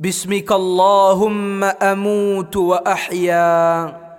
باسمك اللهم أموت وأحيا.